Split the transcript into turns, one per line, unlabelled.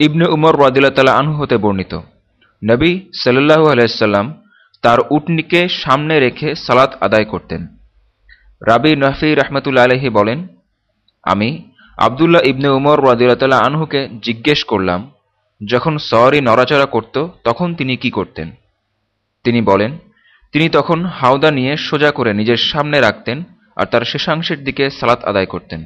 ইবনে উমর রদিল্লা আনহু হতে বর্ণিত। নবী সাল্লু আলাইসাল্লাম তার উটনিকে সামনে রেখে সালাত আদায় করতেন। রাবি নাফি রহমতুল্লা আলহি বলেন, আমি আবদুল্লাহ ইবনে উমর রদিল্লা আনহুকে জিজ্ঞেস করলাম, যখন সওয়ারি নড়াচড়া করত তখন তিনি কি করতেন? তিনি বলেন, তিনি তখন হাওদা নিয়ে সোজা করে নিজের সামনে রাখতেন আর তার শেষাংশের দিকে সালাত আদায় করতেন।